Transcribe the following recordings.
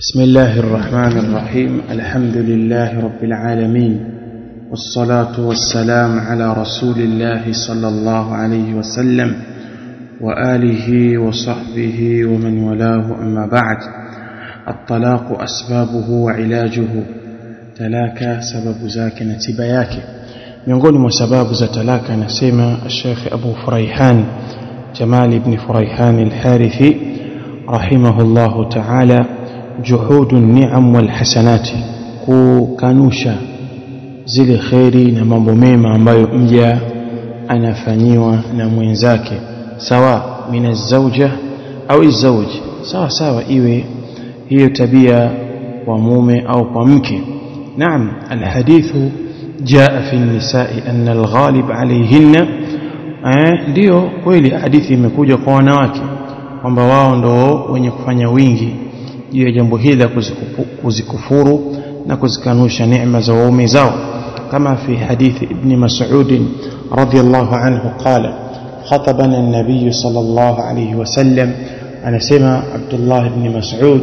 بسم الله الرحمن الرحيم. الحمد لله رب العالمين والصلاة والسلام على رسول الله صلى الله عليه وسلم وآله وصحبه ومن والاه. أما بعد الطلاق أسبابه وعلاجه. تلاك سبب زاك نتيب yake miongoni mwa sababu za talaka anasema Sheikh Abu Furaihan Jamal ibn Furaihan al-Harithi rahimahullahu ta'ala juhudu ni'am wal hasanati kukanusha zile kheri na mambo mema ambayo mja anafanyiwa na mwenzake sawa min zauja au zawj sawa sawa iwe hiyo tabia kwa mume au kwa mke. Naam alhadithu jaa fi nisai anna alghalib alayhinna ndio kweli hadithi imekuja kwa wanawake kwamba wao ndo wenye kufanya wingi juu ya jambo hili la kuzikufuru na kuzikanusha neema za waume zao kama fi hadithi ibn Mas'ud radhiyallahu anhu qala khatabana an-nabiy sallallahu alayhi wasallam anasema Abdullah ibn Mas'ud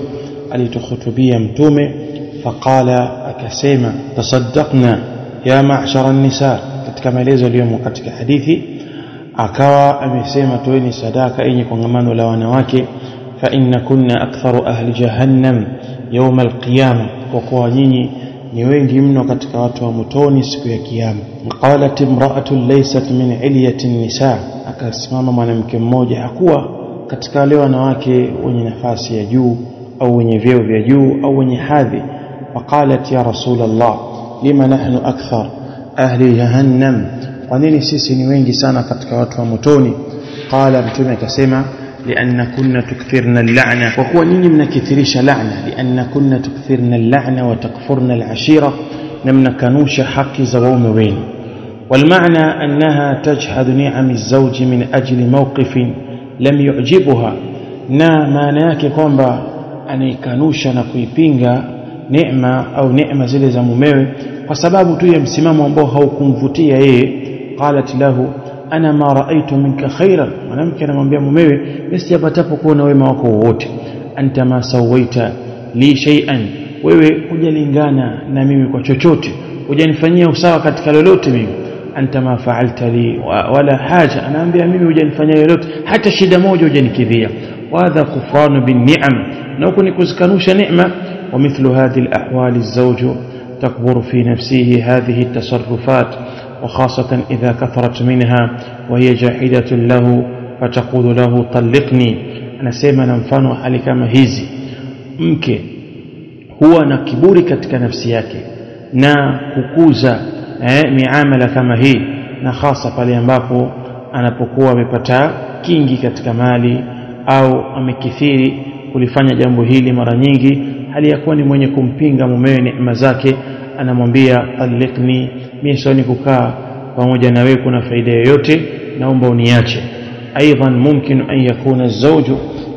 alitukhutubia mtume faqala akasema tasaddaqna ya ma'shara an-nisa katika maelezo yaliyomo katika hadithi akawa amesema toeni sadaka yenye kongamano la wanawake فإن كنا أكثر أهل جهنم يوم القيامة وقوى nyinyi ni wengi mno katika watu wa motoni siku ya kiyama qalat imra'atun laysat min ilyati nisa akasimama mwanamke mmoja hakuwa katika wale wanawake wenye nafasi ya juu au wenye vyeo vya juu au wenye hadhi faqalat ya rasul Allah lima nahnu akthar ahli jahannam kwa nini sisi ni wengi sana katika watu wa motoni qala mtume akasema لأن كنا تكثرن اللعنة وهو نيني من كثيرش لعنة لأن كنا تكثرن اللعنة وتكفرن العشيرة. نمنا كنوش حق زووم وين. والمعنى أنها تجحد نعم الزوج من أجل موقف لم يعجبها. yake kwamba anaikanusha na kuipinga neema au neema zile za mumewe kwa sababu tu ya msimamo ambao haukumvutia yeye qalat lahu أنا ما رأيت منك خيرا. ونمك أنا من بيام ميوي بس يبتفكو نوي ما وكوهوت أنت ما سويت لي شيئا. ويوي أجلنغانا نميمي كو تشوتي أجلنفنيه وساوة كتك لولوت ميم. أنت ما فعلت لي ولا حاجة. أنا أنبيا ميمي أجلنفنيه لولوت. حتى شد موج أجلنكذية وهذا كفران بالنعم. نوكني كزكانوش نعمة. ومثل هذه الأحوال الزوج تكبر في نفسه هذه التصرفات. وخاصة إذا كثرت منها وهي جاحدة له فتقول له طلقني أنا سيما نمفانو hali kama hizi mke huwa na kiburi katika nafsi yake na kukuza eh, miamala kama hii na hasa pale ambapo anapokuwa amepata kingi katika mali au amekithiri kulifanya jambo hili mara nyingi hali ya kuwa ni mwenye kumpinga mumewe neema zake anamwambia talikni mimi sioni kukaa pamoja na wewe kuna faida yoyote naomba uniache aidan mumkin an yakuna الزوج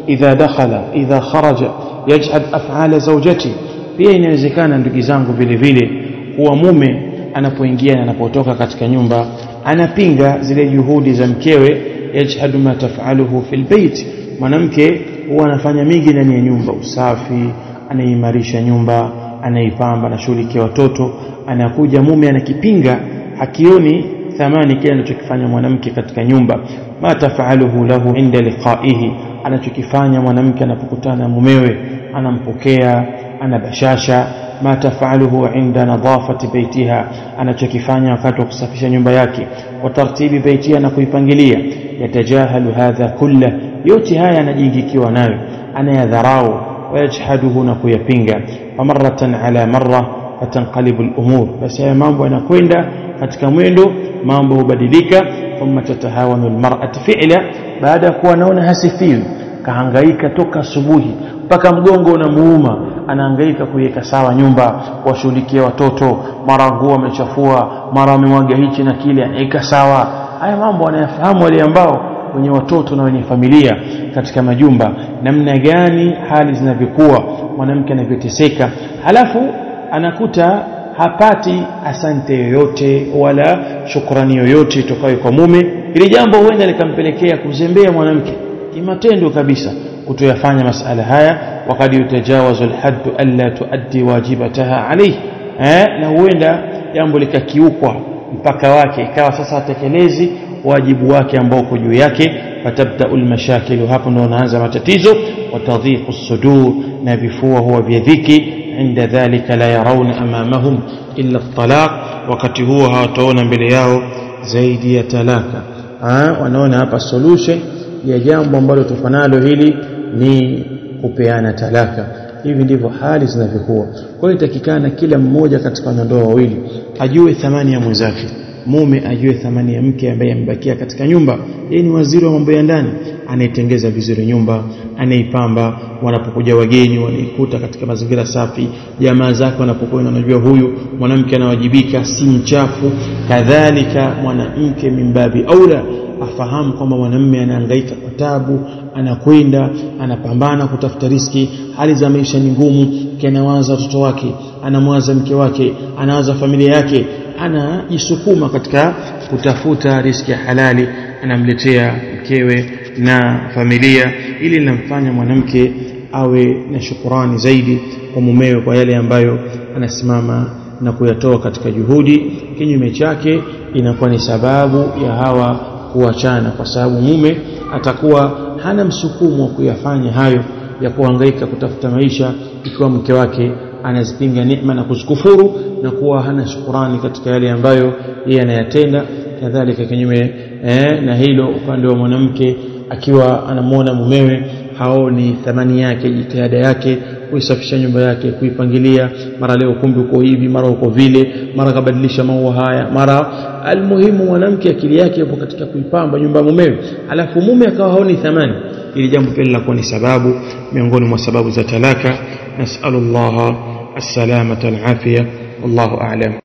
idha dakhala idha kharaja yajhad af'ala zawjati pia inawezekana ndugu zangu vile vile kuwa mume anapoingia na anapotoka katika nyumba anapinga zile juhudi za mkewe yajhadu ma taf'aluhu fil bait mwanamke huwa anafanya mingi ndani ya nyumba usafi anaimarisha nyumba anaipamba anashughulikia watoto anakuja mume anakipinga hakioni thamani kile anachokifanya mwanamke katika nyumba. Ma tafaluhu lahu inda liqaihi anachokifanya mwanamke anapokutana na mumewe anampokea anabashasha. Ma tafaluhu inda nadhafati baitiha anachokifanya wakati wa kusafisha nyumba yake. Wa tartibi baitiha na kuipangilia. Yatajahalu hadha kulla yote haya anajingikiwa nayo anayadharau wayajhaduhu na kuyapinga. Famaratan ala marra fatanqalibu al-umur. Basi haya mambo yanakwenda katika mwendo mambo hubadilika thumma tatahawanu al-mar'atu fi'la. Baada kuwa naona hasifiwi kahangaika toka asubuhi mpaka mgongo unamuuma anahangaika kuiweka sawa nyumba kuwashughulikia watoto mara nguo amechafua mara amemwaga hichi na kile anaika sawa. Haya mambo anayafahamu wale ambao wenye watoto na wenye familia katika majumba namna gani hali zinavyokuwa mwanamke anavyoteseka. Halafu anakuta hapati asante yoyote wala shukrani yoyote tokayo kwa mume. Ili jambo huenda likampelekea kuzembea mwanamke kimatendo kabisa kutoyafanya masala haya. Wakad yutajawazu alhaddu alla tuaddi wajibataha alayhi eh, na huenda jambo likakiukwa mpaka wake ikawa sasa atekelezi wajibu wake ambao uko juu yake. Fatabdau almashakil hapo ndo unaanza matatizo. Watadhiqu sudur na vifua huwa vya dhiki inda ذلك لا يرون amamahum illa الطلاق. Wakati huo hawataona mbele yao zaidi ya talaka. Wanaona hapa solution ya jambo ambalo tufanalo hili ni kupeana talaka. Hivi ndivyo hali zinavyokuwa. Kwa hiyo itakikana kila mmoja katika wanandoa wawili ajue thamani ya mwenzake. Mume ajue thamani ya mke ambaye amebakia katika nyumba. Yeye ni waziri wa mambo ya ndani anaitengeza vizuri nyumba anaipamba. Wanapokuja wageni wanaikuta katika mazingira safi. Jamaa zake wanapokuwa wanajua huyu mwanamke anawajibika si mchafu. Kadhalika mwanamke mimbabi aula afahamu kwamba mwanamme anahangaika kwa tabu anakwenda anapambana kutafuta riski. Hali za maisha ni ngumu kanawaza watoto wake anamwaza mke wake anawaza familia yake anajisukuma katika kutafuta riski ya halali. Anamletea mkewe na familia ili linamfanya mwanamke awe na shukurani zaidi kwa mumewe kwa yale ambayo anasimama na kuyatoa katika juhudi. Kinyume chake inakuwa ni sababu ya hawa kuachana kwa sababu mume atakuwa hana msukumo wa kuyafanya hayo ya kuhangaika kutafuta maisha ikiwa mke wake anazipinga neema na kuzikufuru na kuwa hana shukurani katika yale ambayo yeye anayatenda. Kadhalika kinyume eh, na hilo upande wa mwanamke akiwa anamwona mumewe haoni thamani yake jitihada yake kuisafisha nyumba yake kuipangilia mara leo kumbi uko hivi mara uko vile mara kabadilisha maua haya mara almuhimu mwanamke akili yake ipo katika kuipamba nyumba mumewe alafu mume akawa haoni thamani ili jambo pia linakuwa ni sababu miongoni mwa sababu za talaka nasallallahu السلامة العافية والله أعلم